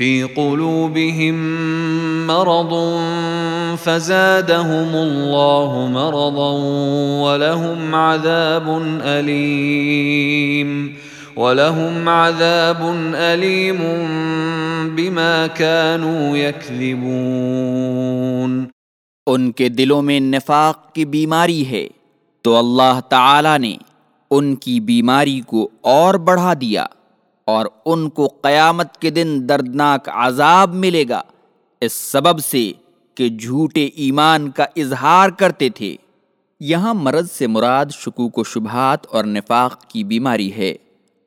في قلوبهم مرض فزادهم الله مرضا ولهم عذاب أليم ولهم عذاب أليم بما كانوا يكذبون ان کے دلوں میں نفاق کی بیماری ہے تو اللہ تعالی نے ان کی بیماری کو اور بڑھا دیا اور ان کو قیامت کے دن دردناک عذاب ملے گا، اس سبب سے کہ جھوٹے ایمان کا اظہار کرتے تھے۔ یہاں مرض سے مراد شکوک و شبہات اور نفاق کی بیماری ہے۔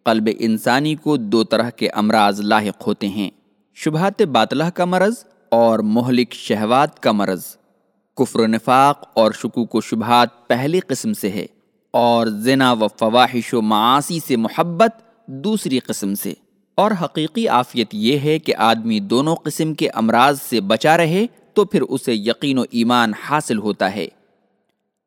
قلب انسانی کو دو طرح کے امراض لاحق ہوتے ہیں، شبہات باطلہ کا مرض اور مہلک شہوات کا مرض۔ کفر و نفاق اور شکوک و شبہات پہلی قسم سے ہے اور زنا و فواہش و معاشی سے محبت دوسری قسم سے۔ اور حقیقی آفیت یہ ہے کہ آدمی دونوں قسم کے امراض سے بچا رہے تو پھر اسے یقین و ایمان حاصل ہوتا ہے۔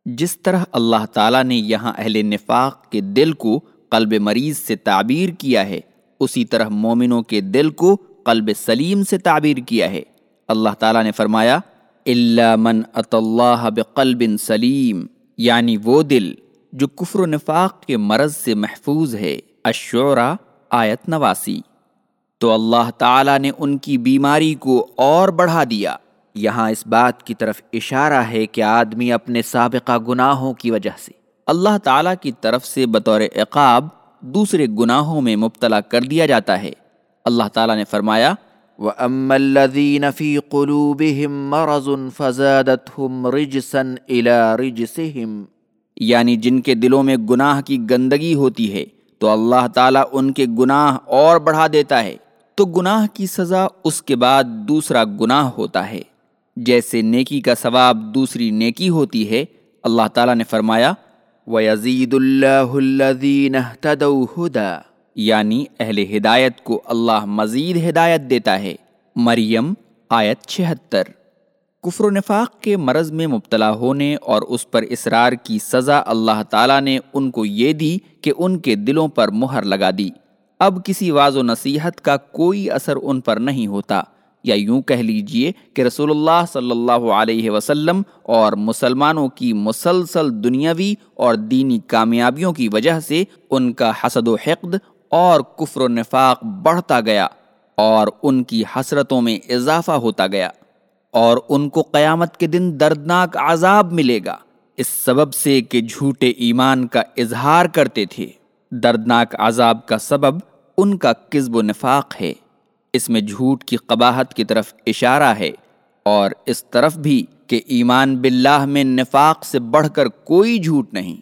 جس طرح اللہ تعالیٰ نے یہاں اہل نفاق کے دل کو قلب مریض سے تعبیر کیا ہے، اسی طرح مومنوں کے دل کو قلب سلیم سے تعبیر کیا ہے۔ اللہ تعالیٰ نے فرمایا اللہ من اط اللہ بقلب سلیم یعنی وہ دل جو کفر و نفاق کے مرض سے محفوظ ہے۔ اشعرا آیت نواسی۔ تو اللہ تعالیٰ نے ان کی بیماری کو اور بڑھا دیا۔ یہاں اس بات کی طرف اشارہ ہے کہ آدمی اپنے سابقہ گناہوں کی وجہ سے اللہ تعالیٰ کی طرف سے بطور عقاب دوسرے گناہوں میں مبتلا کر دیا جاتا ہے۔ اللہ تعالیٰ نے فرمایا وَأَمَّا الَّذِينَ فِي قُلُوبِهِم مَّرَضٌ فَزَادَتْهُمْ رِجْسًا إِلَى رِجْسِهِمْ۔ یعنی جن کے دلوں میں گناہ کی گندگی ہوتی ہے تو اللہ تعالیٰ ان کے گناہ اور بڑھا دیتا ہے۔ تو گناہ کی سزا اس کے بعد دوسرا گناہ ہوتا ہے۔ جیسے نیکی کا ثواب دوسری نیکی ہوتی ہے۔ اللہ تعالیٰ نے فرمایا، وَيَزِيدُ اللَّهُ الَّذِينَ اهْتَدَوْا یعنی اہل ہدایت کو اللہ مزید ہدایت دیتا ہے۔ مریم، آیت چھہتر۔ کفر و نفاق کے مرض میں مبتلا ہونے اور اس پر اصرار کی سزا اللہ تعالیٰ نے ان کو یہ دی کہ ان کے دلوں پر مہر لگا دی۔ اب کسی واض و نصیحت کا کوئی اثر ان پر نہیں ہوتا۔ یا یوں کہہ لیجیے کہ رسول اللہ صلی اللہ علیہ وسلم اور مسلمانوں کی مسلسل دنیاوی اور دینی کامیابیوں کی وجہ سے ان کا حسد و حقد اور کفر و نفاق بڑھتا گیا اور ان کی حسرتوں میں اضافہ ہوتا گیا۔ اور ان کو قیامت کے دن دردناک عذاب ملے گا۔ اس سبب سے کہ جھوٹے ایمان کا اظہار کرتے تھے۔ دردناک عذاب کا سبب ان کا کذب و نفاق ہے۔ اس میں جھوٹ کی قباحت کی طرف اشارہ ہے۔ اور اس طرف بھی کہ ایمان باللہ میں نفاق سے بڑھ کر کوئی جھوٹ نہیں۔